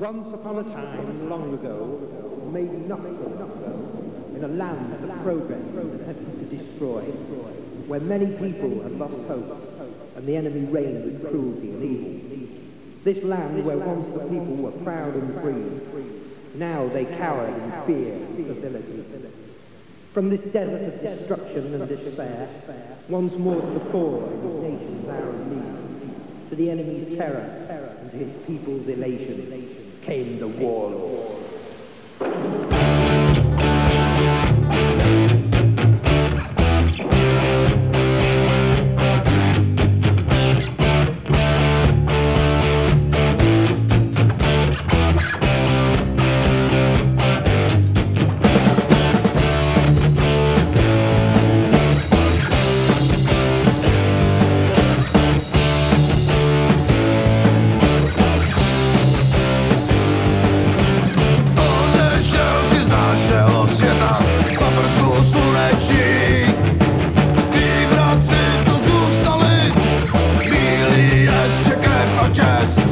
Once upon a time, long ago, maybe not so long ago, in a land of progress attempted to destroy, where many people had lost hope and the enemy reigned with cruelty and evil. This land where once the people were proud and free, now they cowered in fear and servility. From this desert of destruction and despair, once more to the fore in his nation's hour of need, to the enemy's terror and to his people's elation, came the warlord. Ty